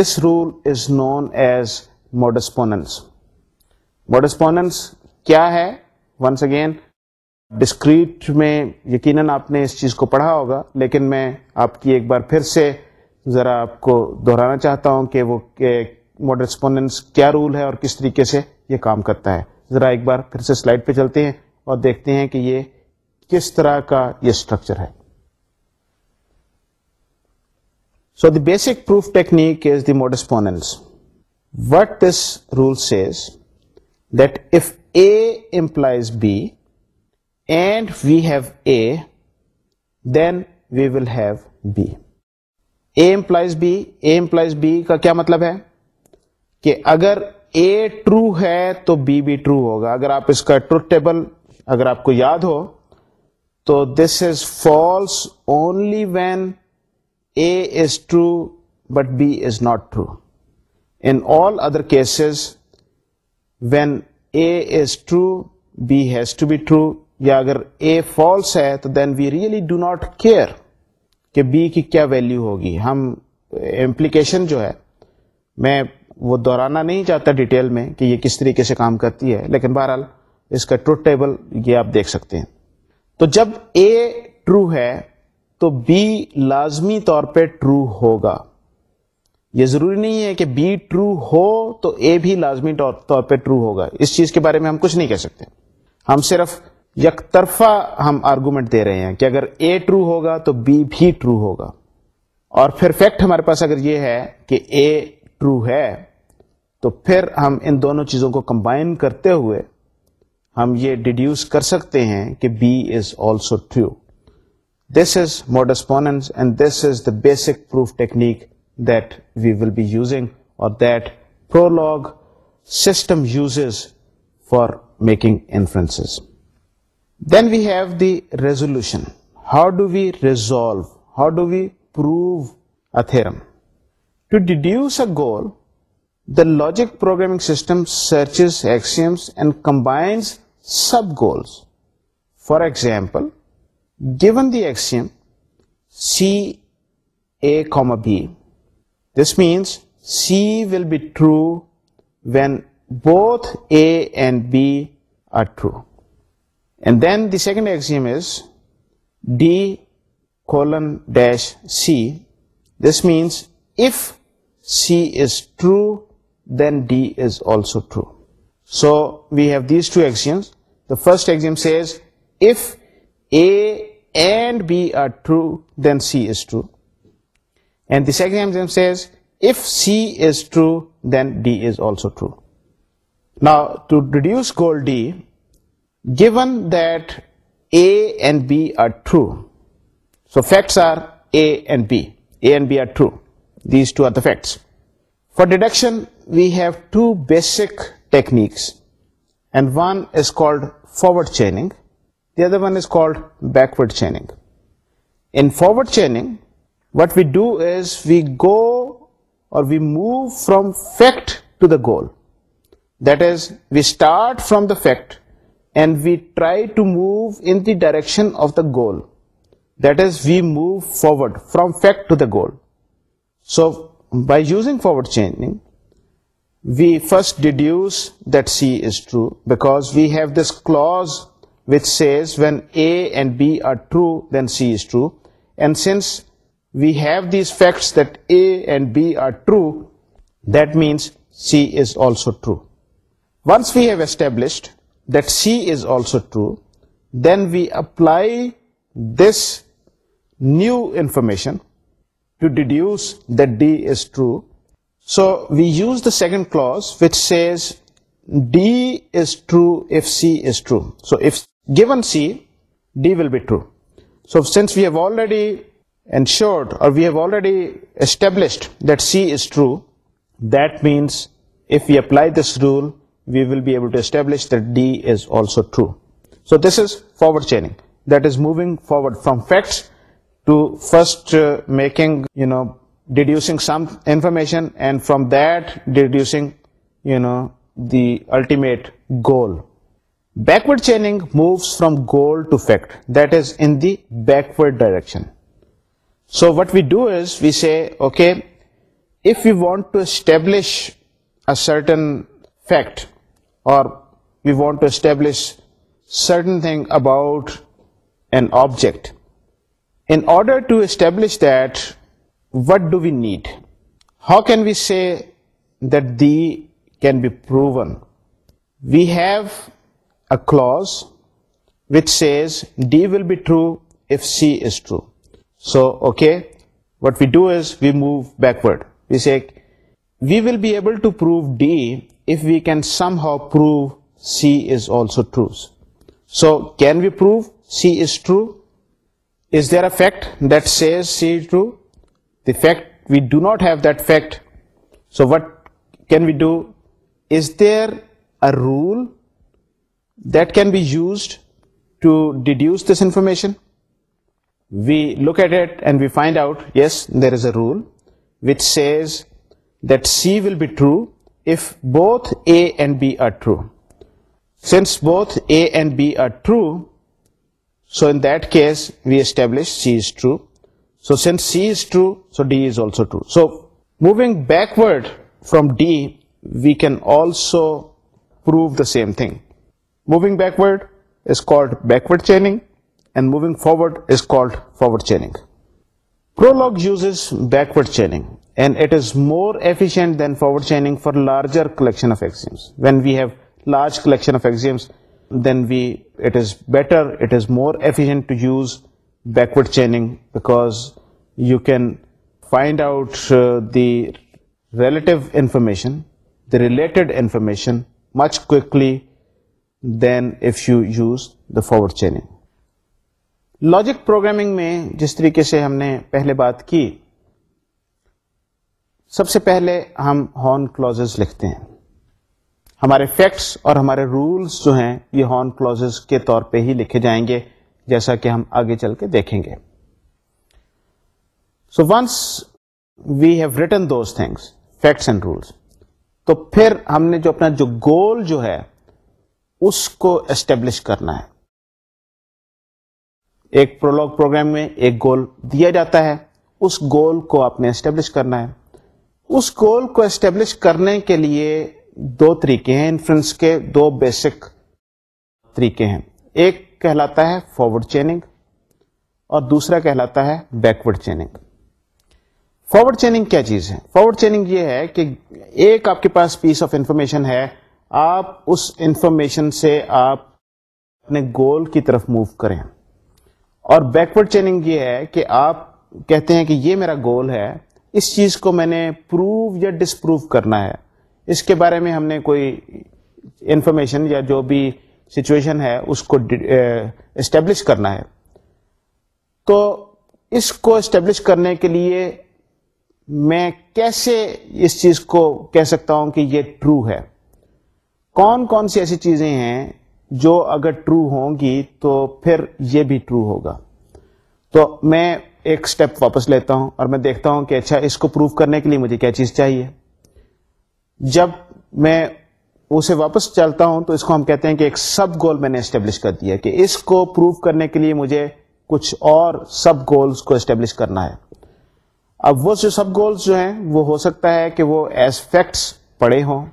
this rule is known as modus ponens کیا ہے ونس اگین ڈسکریٹ میں یقیناً آپ نے اس چیز کو پڑھا ہوگا لیکن میں آپ کی ایک بار پھر سے ذرا آپ کو دہرانا چاہتا ہوں کہ وہ کیا رول ہے اور کس طریقے سے یہ کام کرتا ہے ذرا ایک بار پھر سے سلائڈ پہ چلتے ہیں اور دیکھتے ہیں کہ یہ کس طرح کا یہ اسٹرکچر ہے so the basic proof technique is the modus ponens what this rule says B and we've A then we will have B A implies B implies B کا کیا مطلب ہے کہ اگر اے ٹرو ہے تو بی ٹرو ہوگا اگر آپ اس کا ٹروتھ ٹیبل اگر آپ کو یاد ہو تو this is false only when A is true but B is not true in all other cases when A is true B has to be true یا اگر اے فالس ہے تو then we really do not care کہ B کی کیا value ہوگی ہم implication جو ہے میں وہ دہرانا نہیں چاہتا ڈیٹیل میں کہ یہ کس طریقے سے کام کرتی ہے لیکن بہرحال اس کا ٹروتھ ٹیبل یہ آپ دیکھ سکتے ہیں تو جب اے ٹرو ہے تو بی لازمی طور پہ ٹرو ہوگا یہ ضروری نہیں ہے کہ بی ٹرو ہو تو اے بھی لازمی طور پہ ٹرو ہوگا اس چیز کے بارے میں ہم کچھ نہیں کہہ سکتے ہم صرف یک طرفہ ہم آرگومنٹ دے رہے ہیں کہ اگر اے ٹرو ہوگا تو بی بھی ٹرو ہوگا اور پھر فیکٹ ہمارے پاس اگر یہ ہے کہ اے ٹرو ہے تو پھر ہم ان دونوں چیزوں کو کمبائن کرتے ہوئے ہم یہ ڈیڈیوس کر سکتے ہیں کہ B is also true this is modus ponens and this is the basic proof technique that we will be using, or that Prolog system uses for making inferences. Then we have the resolution. How do we resolve? How do we prove a theorem? To deduce a goal, the logic programming system searches axioms and combines sub-goals. For example, given the axiom C A, B, this means C will be true when both A and B are true. And then the second axiom is D:_C. This means if C is true, then D is also true. So we have these two axioms. The first axiom says if A and B are true, then C is true. Second if C is true then D is also true now to this goal given then A and B are true these two are the facts for deduction we have two basic techniques forward chain one is code chaining and forward chaining what we do is we go or we move from fact to the goal. That is, we start from the fact and we try to move in the direction of the goal. That is, we move forward from fact to the goal. So, by using forward chaining, we first deduce that C is true, because we have this clause which says when A and B are true, then C is true. And since we have these facts that A and B are true, that means C is also true. Once we have established that C is also true, then we apply this new information to deduce that D is true. So we use the second clause which says D is true if C is true. So if given C, D will be true. So since we have already ensured, or we have already established that C is true, that means if we apply this rule, we will be able to establish that D is also true. So this is forward chaining, that is moving forward from facts to first uh, deducing some information, and from that deducing the ultimate goal. Backward chaining moves from goal to fact, that is in the backward direction. So what we do is we say, okay, if we want to establish a certain fact, or we want to establish certain thing about an object, in order to establish that, what do we need? How can we say that they can be proven? We have a clause which says D will be true if C is true. So, okay, what we do is we move backward. We say, we will be able to prove D if we can somehow prove C is also true. So, can we prove C is true? Is there a fact that says C is true? The fact, we do not have that fact. So, what can we do? Is there a rule that can be used to deduce this information? we look at it and we find out, yes, there is a rule which says that C will be true if both A and B are true. Since both A and B are true, so in that case, we establish C is true. So since C is true, so D is also true. So moving backward from D, we can also prove the same thing. Moving backward is called backward chaining and moving forward is called forward chaining. Prolog uses backward chaining, and it is more efficient than forward chaining for larger collection of axioms. When we have large collection of axioms, then it is more efficient to use backward chaining, because you can find out uh, the relative information, the related information much quickly than if you use the forward chaining. Logic programming میں جس طریقے سے ہم نے پہلے بات کی سب سے پہلے ہم ہارن کلوزز لکھتے ہیں ہمارے فیکٹس اور ہمارے رولس جو ہیں یہ ہارن کلوزز کے طور پہ ہی لکھے جائیں گے جیسا کہ ہم آگے چل کے دیکھیں گے so once we have written those things facts and rules تو پھر ہم نے جو اپنا جو گول جو ہے اس کو اسٹیبلش کرنا ہے ایک پرولگ پروگرام میں ایک گول دیا جاتا ہے اس گول کو آپ نے اسٹیبلش کرنا ہے اس گول کو اسٹیبلش کرنے کے لیے دو طریقے ہیں انفلوئنس کے دو بیسک طریقے ہیں ایک کہلاتا ہے فارورڈ چیننگ اور دوسرا کہلاتا ہے بیکورڈ چیننگ فارورڈ چیننگ کیا چیز ہے فارورڈ چیننگ یہ ہے کہ ایک آپ کے پاس پیس آف انفارمیشن ہے آپ اس انفارمیشن سے آپ اپنے گول کی طرف موو کریں اور بیکورڈ چیننگ یہ ہے کہ آپ کہتے ہیں کہ یہ میرا گول ہے اس چیز کو میں نے پروو یا ڈسپروو کرنا ہے اس کے بارے میں ہم نے کوئی انفارمیشن یا جو بھی سچویشن ہے اس کو اسٹیبلش کرنا ہے تو اس کو اسٹیبلش کرنے کے لیے میں کیسے اس چیز کو کہہ سکتا ہوں کہ یہ ٹرو ہے کون کون سی ایسی چیزیں ہیں جو اگر ٹرو ہوں گی تو پھر یہ بھی ٹرو ہوگا تو میں ایک اسٹیپ واپس لیتا ہوں اور میں دیکھتا ہوں کہ اچھا اس کو پروف کرنے کے لیے مجھے کیا چیز چاہیے جب میں اسے واپس چلتا ہوں تو اس کو ہم کہتے ہیں کہ ایک سب گول میں نے اسٹیبلش کر دیا کہ اس کو پروف کرنے کے لیے مجھے کچھ اور سب گولز کو اسٹیبلش کرنا ہے اب وہ جو سب گولز جو ہیں وہ ہو سکتا ہے کہ وہ ایز فیکٹس پڑے ہوں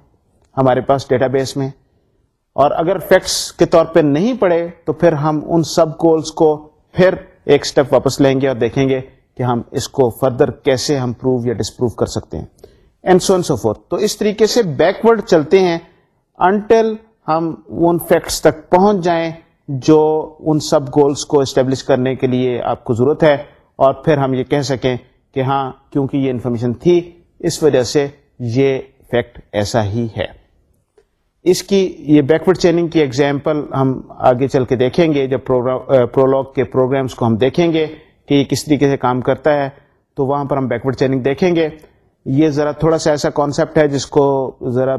ہمارے پاس ڈیٹا بیس میں اور اگر فیکٹس کے طور پہ نہیں پڑے تو پھر ہم ان سب گولس کو پھر ایک اسٹیپ واپس لیں گے اور دیکھیں گے کہ ہم اس کو فردر کیسے ہم پروو یا ڈسپروو کر سکتے ہیں اینڈ سو سو فور تو اس طریقے سے بیکورڈ چلتے ہیں انٹل ہم ان فیکٹس تک پہنچ جائیں جو ان سب گولس کو اسٹیبلش کرنے کے لیے آپ کو ضرورت ہے اور پھر ہم یہ کہہ سکیں کہ ہاں کیونکہ یہ انفارمیشن تھی اس وجہ سے یہ فیکٹ ایسا ہی ہے اس کی یہ بیکورڈ چیننگ کی ایگزامپل ہم آگے چل کے دیکھیں گے جب پروگرام پرولوگ کے پروگرامس کو ہم دیکھیں گے کہ یہ کس طریقے سے کام کرتا ہے تو وہاں پر ہم بیکورڈ چیننگ دیکھیں گے یہ ذرا تھوڑا سا ایسا کانسیپٹ ہے جس کو ذرا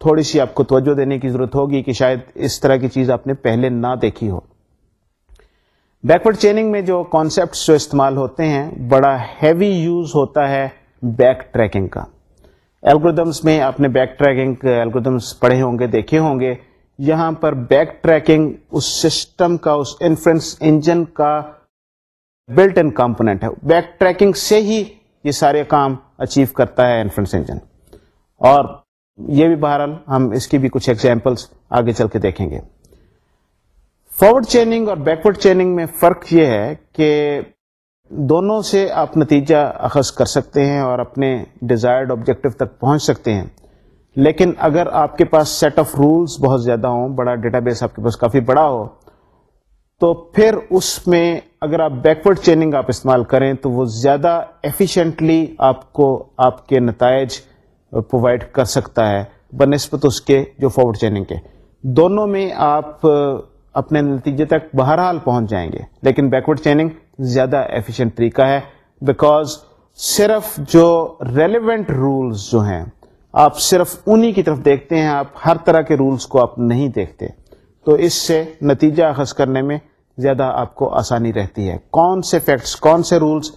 تھوڑی سی آپ کو توجہ دینے کی ضرورت ہوگی کہ شاید اس طرح کی چیز آپ نے پہلے نہ دیکھی ہو بیکورڈ چیننگ میں جو کانسیپٹس جو استعمال ہوتے ہیں بڑا ہیوی یوز ہوتا ہے بیک ٹریکنگ کا الگ میں آپ نے بیک ٹریکنگ ایلگر پڑھے ہوں گے دیکھے ہوں گے یہاں پر بیک ٹریکنگ اس سسٹم کا اس انفرنس انجن کا بلٹ ان کمپونیٹ ہے بیک ٹریکنگ سے ہی یہ سارے کام اچیو کرتا ہے انفرنس انجن اور یہ بھی بہرحال ہم اس کی بھی کچھ ایگزامپلس آگے چل کے دیکھیں گے فارورڈ چیننگ اور بیکورڈ چیننگ میں فرق یہ ہے کہ دونوں سے آپ نتیجہ اخذ کر سکتے ہیں اور اپنے ڈیزائرڈ آبجیکٹو تک پہنچ سکتے ہیں لیکن اگر آپ کے پاس سیٹ آف رولز بہت زیادہ ہوں بڑا ڈیٹا بیس آپ کے پاس کافی بڑا ہو تو پھر اس میں اگر آپ بیکورڈ چیننگ آپ استعمال کریں تو وہ زیادہ ایفیشینٹلی آپ کو آپ کے نتائج پرووائڈ کر سکتا ہے بنسبت اس کے جو فارورڈ چیننگ کے دونوں میں آپ اپنے نتیجے تک بہرحال پہنچ جائیں گے لیکن بیکورڈ چیننگ زیادہ ایفیشینٹ طریقہ ہے بیکاز صرف جو ریلیونٹ رولز جو ہیں آپ صرف انہی کی طرف دیکھتے ہیں آپ ہر طرح کے رولز کو آپ نہیں دیکھتے تو اس سے نتیجہ اخذ کرنے میں زیادہ آپ کو آسانی رہتی ہے کون سے فیکٹس کون سے رولز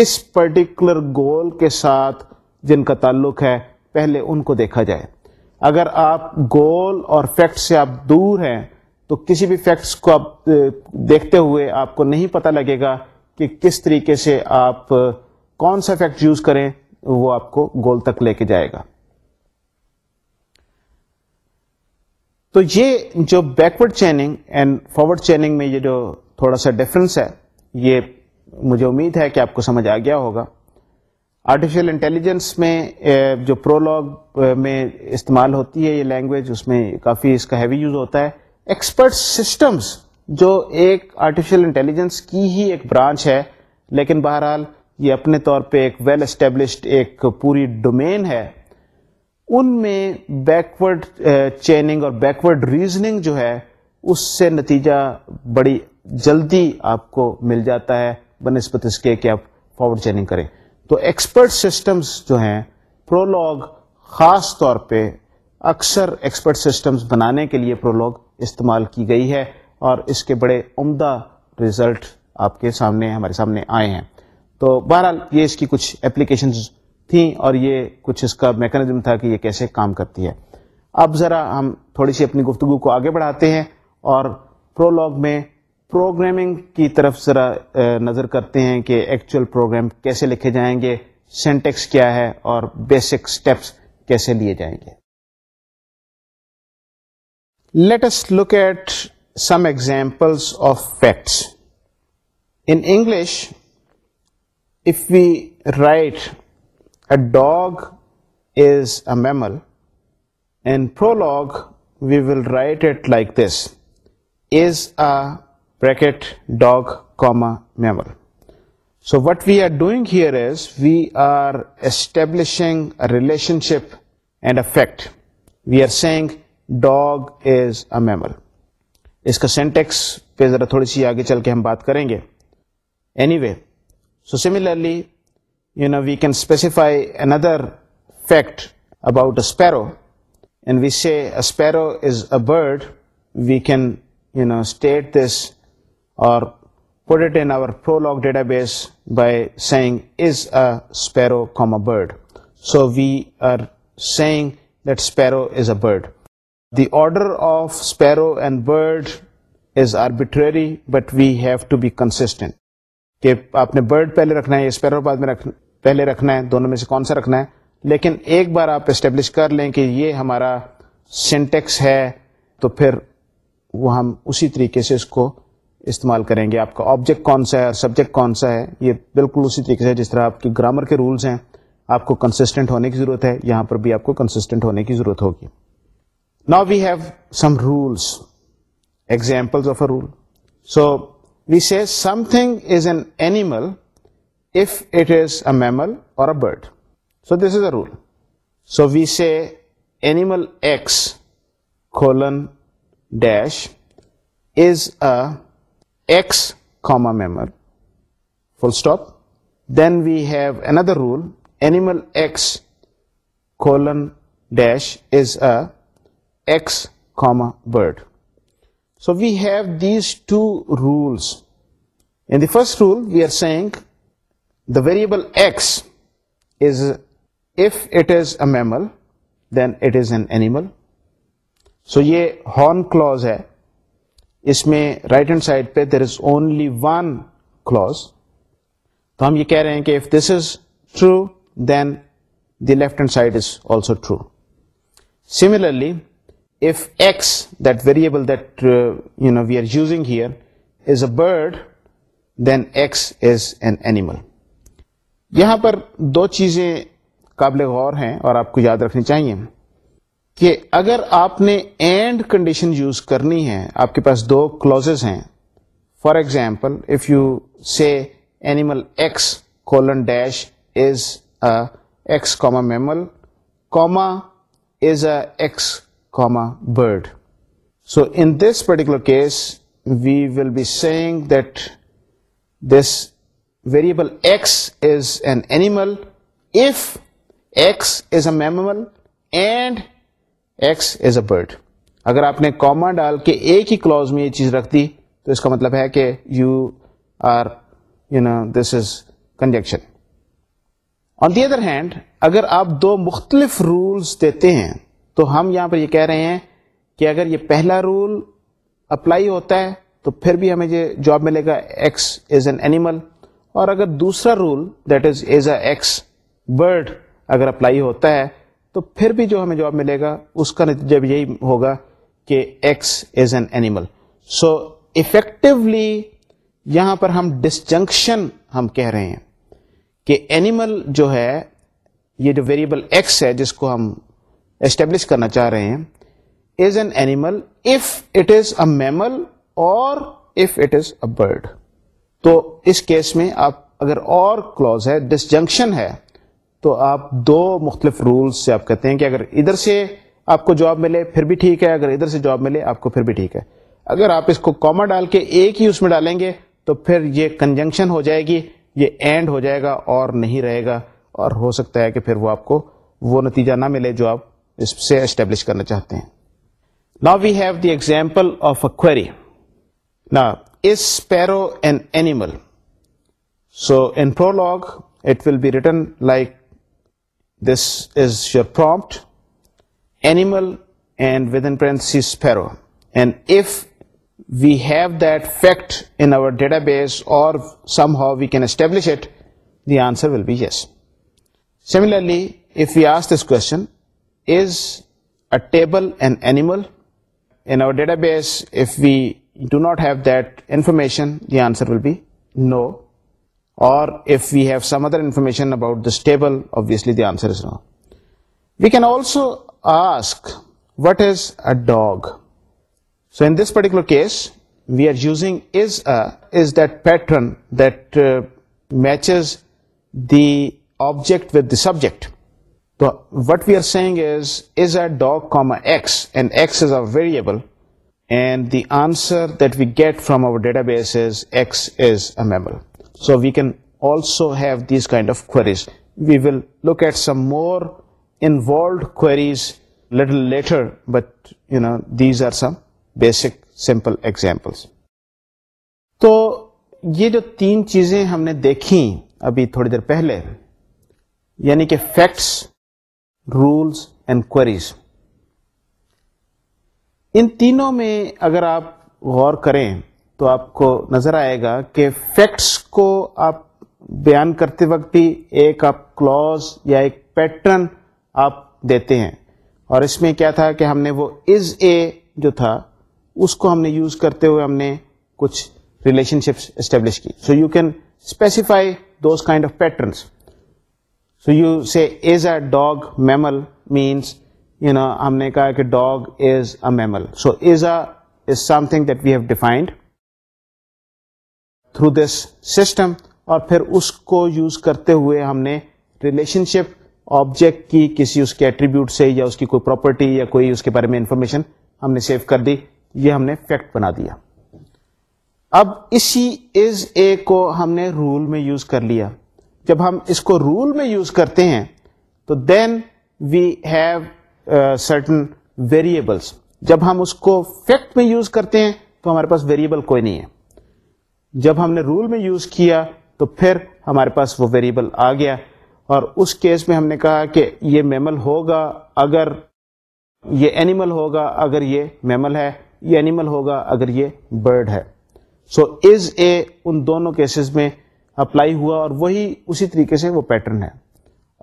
اس پرٹیکولر گول کے ساتھ جن کا تعلق ہے پہلے ان کو دیکھا جائے اگر آپ گول اور فیکٹ سے آپ دور ہیں تو کسی بھی فیکٹس کو آپ دیکھتے ہوئے آپ کو نہیں پتہ لگے گا کہ کس طریقے سے آپ کون سا فیکٹ یوز کریں وہ آپ کو گول تک لے کے جائے گا تو یہ جو backward chaining and forward chaining میں یہ جو تھوڑا سا ڈفرینس ہے یہ مجھے امید ہے کہ آپ کو سمجھ آ گیا ہوگا آرٹیفیشل انٹیلیجنس میں جو پرولگ میں استعمال ہوتی ہے یہ لینگویج اس میں کافی اس کا ہیوی یوز ہوتا ہے ایکسپرٹ سسٹمز جو ایک آرٹیفیشیل انٹیلیجنس کی ہی ایک برانچ ہے لیکن بہرحال یہ اپنے طور پہ ایک ویل well اسٹیبلشڈ ایک پوری ڈومین ہے ان میں بیکورڈ چیننگ eh, اور بیکورڈ ریزننگ جو ہے اس سے نتیجہ بڑی جلدی آپ کو مل جاتا ہے بہ نسبت اس کے کہ آپ فارورڈ چیننگ کریں تو ایکسپرٹ سسٹمز جو ہیں پرولوگ خاص طور پہ اکثر ایکسپرٹ سسٹمز بنانے کے لیے پرولوگ استعمال کی گئی ہے اور اس کے بڑے عمدہ رزلٹ آپ کے سامنے ہمارے سامنے آئے ہیں تو بہرحال یہ اس کی کچھ اپلیکیشنز تھیں اور یہ کچھ اس کا میکانزم تھا کہ یہ کیسے کام کرتی ہے اب ذرا ہم تھوڑی سی اپنی گفتگو کو آگے بڑھاتے ہیں اور پرولگ میں پروگرامنگ کی طرف ذرا نظر کرتے ہیں کہ ایکچوئل پروگرام کیسے لکھے جائیں گے سینٹیکس کیا ہے اور بیسک سٹیپس کیسے لیے جائیں گے Let us look at some examples of facts. In English, if we write a dog is a mammal, in prologue we will write it like this: is a bracket dog comma mammal. So what we are doing here is we are establishing a relationship and a fact. We are saying dog is a mammal اس کا syntax پہ ذرا تھوڑی سی آگے چل کے ہم بات کریں گے anyway so similarly you know we can specify another fact about a sparrow and we say sparrow is a bird we can you know state this اور put it in our prolog database by saying is a sparrow comma bird so we are saying that sparrow is a bird the order of sparrow and bird is arbitrary but we have to be consistent کہ آپ نے bird پہلے رکھنا ہے یا sparrow بعد میں پہلے رکھنا ہے دونوں میں سے کون سا رکھنا ہے لیکن ایک بار آپ اسٹیبلش کر لیں کہ یہ ہمارا سینٹیکس ہے تو پھر وہ ہم اسی طریقے سے اس کو استعمال کریں گے آپ کا آبجیکٹ کون سا ہے اور سبجیکٹ کون سا ہے یہ بالکل اسی طریقے سے جس طرح آپ کے گرامر کے رولز ہیں آپ کو کنسسٹنٹ ہونے کی ضرورت ہے یہاں پر بھی آپ کو کنسسٹنٹ ہونے کی ضرورت ہوگی Now we have some rules, examples of a rule. So we say something is an animal if it is a mammal or a bird. So this is a rule. So we say animal X colon dash is a X comma mammal, full stop. Then we have another rule, animal X colon dash is a bird so we've these two rules in the first rule we are saying the variable X is if it is a mammal then it is an animal so یہ Horn clause ہے اس میں right hand side پہ there is only one clause تو ہم یہ کہہ رہے ہیں کہ if this is true then left hand side is also true similarly if x, that that, variable uh, you know, we are using here is a bird, then x is an animal. یہاں پر دو چیزیں قابل غور ہیں اور آپ کو یاد رکھنی چاہیے کہ اگر آپ نے اینڈ کنڈیشن یوز کرنی ہے آپ کے پاس دو کلوزز ہیں for example if you say animal X colon dash is X comma mammal comma is a X comma bird so in this particular case we will be saying that this variable x is an animal if x is a mammal and x is a bird اگر آپ نے کاما ڈال کے ایک ہی close میں یہ چیز رکھ دی تو اس کا مطلب ہے کہ you are you know this is conjunction on the other hand اگر آپ دو مختلف رولز دیتے ہیں تو ہم یہاں پر یہ کہہ رہے ہیں کہ اگر یہ پہلا رول اپلائی ہوتا ہے تو پھر بھی ہمیں یہ جاب ملے گا ایکس از این اینیمل اور اگر دوسرا rule that is is a X bird اگر اپلائی ہوتا ہے تو پھر بھی جو ہمیں جاب ملے گا اس کا نتیجہ بھی یہی ہوگا کہ X is an animal so effectively یہاں پر ہم ڈسجنکشن ہم کہہ رہے ہیں کہ اینیمل جو ہے یہ جو ویریبل ایکس ہے جس کو ہم اسٹیبلش کرنا چاہ رہے ہیں is an animal if it is a mammal اور if it is a bird تو اس کیس میں آپ اگر اور کلوز ہے ڈسجنکشن ہے تو آپ دو مختلف رولز سے آپ کہتے ہیں کہ اگر ادھر سے آپ کو جاب ملے پھر بھی ٹھیک ہے اگر ادھر سے جاب ملے آپ کو پھر بھی ٹھیک ہے اگر آپ اس کو کامر ڈال کے ایک ہی اس میں ڈالیں گے تو پھر یہ کنجنکشن ہو جائے گی یہ اینڈ ہو جائے گا اور نہیں رہے گا اور ہو سکتا ہے کہ پھر وہ آپ کو وہ نتیجہ نہ ملے جو آپ سے اسٹیبلش کرنا چاہتے ہیں نا we have the example of a نا is parrot an animal so in Prolog it will be written like this is your prompt animal and with in parrot and if we have that fact in our database اور somehow we can establish it the answer will be yes similarly if you ask this question is a table and animal in database if we do not have the information the answer will be no اور dog so in this particular case we are using is a that pattern matches the object with the subject what we are saying so we can also has we will look at some more some basic simple examples تو یہ جو تین چیزیں ہم نے دیکھی ابھی تھوڑی دیر پہلے یعنی کہ فیکٹس رولس اینکوز ان تینوں میں اگر آپ غور کریں تو آپ کو نظر آئے گا کہ فیکٹس کو آپ بیان کرتے وقت بھی ایک آپ کلوز یا ایک پیٹرن آپ دیتے ہیں اور اس میں کیا تھا کہ ہم نے وہ از اے جو تھا اس کو ہم نے یوز کرتے ہوئے ہم نے کچھ ریلیشن شپس اسٹیبلش کی so you can specify those kind of patterns so you say is a dog mammal means you know ہم نے کہا کہ dog is a mammal so is a is something that we have defined through this system اور پھر اس کو use کرتے ہوئے ہم نے ریلیشن شپ آبجیکٹ کی کسی اس کے ایٹریبیوٹ سے یا اس کی کوئی پراپرٹی یا کوئی اس کے بارے میں انفارمیشن ہم نے سیو کر دی یہ ہم نے فیکٹ بنا دیا اب اسی از اے کو ہم نے رول میں یوز کر لیا جب ہم اس کو رول میں یوز کرتے ہیں تو then we have certain variables جب ہم اس کو فیکٹ میں یوز کرتے ہیں تو ہمارے پاس ویریبل کوئی نہیں ہے جب ہم نے رول میں یوز کیا تو پھر ہمارے پاس وہ ویریبل آ گیا اور اس کیس میں ہم نے کہا کہ یہ میمل ہوگا اگر یہ اینیمل ہوگا اگر یہ میمل ہے یہ اینیمل ہوگا اگر یہ برڈ ہے سو از اے ان دونوں کیسز میں اپلائی ہوا اور وہی اسی طریقے سے وہ پیٹرن ہے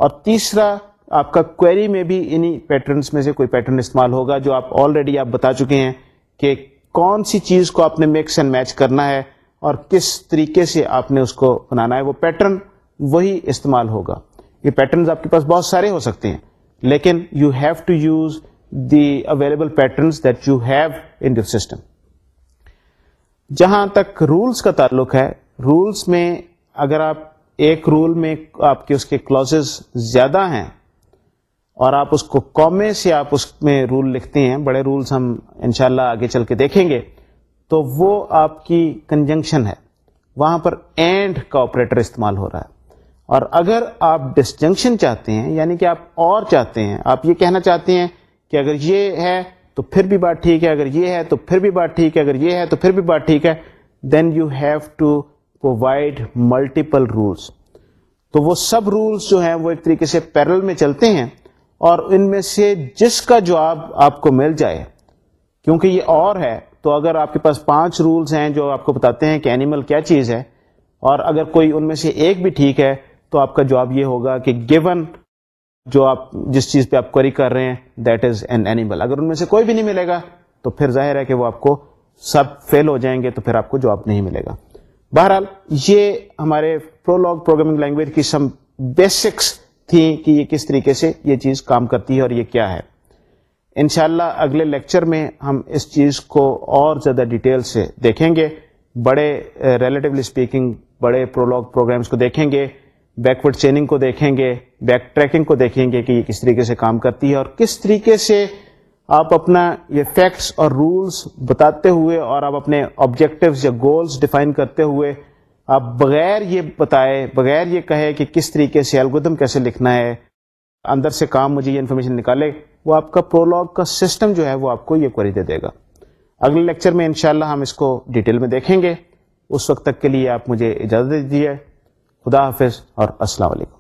اور تیسرا آپ کا کوئری میں بھی انہی پیٹرنس میں سے کوئی پیٹرن استعمال ہوگا جو آپ آلریڈی آپ بتا چکے ہیں کہ کون سی چیز کو آپ نے مکس اینڈ میچ کرنا ہے اور کس طریقے سے آپ نے اس کو بنانا ہے وہ پیٹرن وہی استعمال ہوگا یہ پیٹرنس آپ کے پاس بہت سارے ہو سکتے ہیں لیکن you have to use the available patterns that you have in system جہاں تک رولس کا تعلق ہے رولس میں اگر آپ ایک رول میں آپ کے اس کے کلوزز زیادہ ہیں اور آپ اس کو کامے سے آپ اس میں رول لکھتے ہیں بڑے رولس ہم انشاءاللہ شاء آگے چل کے دیکھیں گے تو وہ آپ کی کنجنکشن ہے وہاں پر اینڈ کا آپریٹر استعمال ہو رہا ہے اور اگر آپ ڈسجنکشن چاہتے ہیں یعنی کہ آپ اور چاہتے ہیں آپ یہ کہنا چاہتے ہیں کہ اگر یہ ہے تو پھر بھی بات ٹھیک ہے اگر یہ ہے تو پھر بھی بات ٹھیک ہے اگر یہ ہے تو پھر بھی بات ٹھیک ہے then you have to provide multiple rules تو وہ سب رولس جو ہیں وہ ایک طریقے سے پیرل میں چلتے ہیں اور ان میں سے جس کا جواب آپ کو مل جائے کیونکہ یہ اور ہے تو اگر آپ کے پاس پانچ رولس ہیں جو آپ کو بتاتے ہیں کہ اینیمل کیا چیز ہے اور اگر کوئی ان میں سے ایک بھی ٹھیک ہے تو آپ کا جواب یہ ہوگا کہ گیون جو آپ جس چیز پہ آپ کوری کر رہے ہیں دیٹ از این اینیمل اگر ان میں سے کوئی بھی نہیں ملے گا تو پھر ظاہر ہے کہ وہ آپ کو سب فیل ہو جائیں گے تو پھر آپ کو جواب نہیں ملے گا بہرحال یہ ہمارے پرولگ پروگرامنگ لینگویج کی سم بیسکس تھیں کہ یہ کس طریقے سے یہ چیز کام کرتی ہے اور یہ کیا ہے انشاءاللہ اگلے لیکچر میں ہم اس چیز کو اور زیادہ ڈیٹیل سے دیکھیں گے بڑے ریلیٹیولی uh, اسپیکنگ بڑے پرولگ پروگرامس کو دیکھیں گے بیک ورڈ چیننگ کو دیکھیں گے بیک ٹریکنگ کو دیکھیں گے کہ یہ کس طریقے سے کام کرتی ہے اور کس طریقے سے آپ اپنا یہ فیکٹس اور رولس بتاتے ہوئے اور آپ اپنے آبجیکٹیوز یا گولس ڈیفائن کرتے ہوئے آپ بغیر یہ بتائے بغیر یہ کہے کہ کس طریقے سے الگودم کیسے لکھنا ہے اندر سے کام مجھے یہ انفارمیشن نکالے وہ آپ کا پرولگ کا سسٹم جو ہے وہ آپ کو یہ کوری دے دے گا اگلے لیکچر میں انشاءاللہ ہم اس کو ڈیٹیل میں دیکھیں گے اس وقت تک کے لیے آپ مجھے اجازت دیجیے خدا حافظ اور السلام علیکم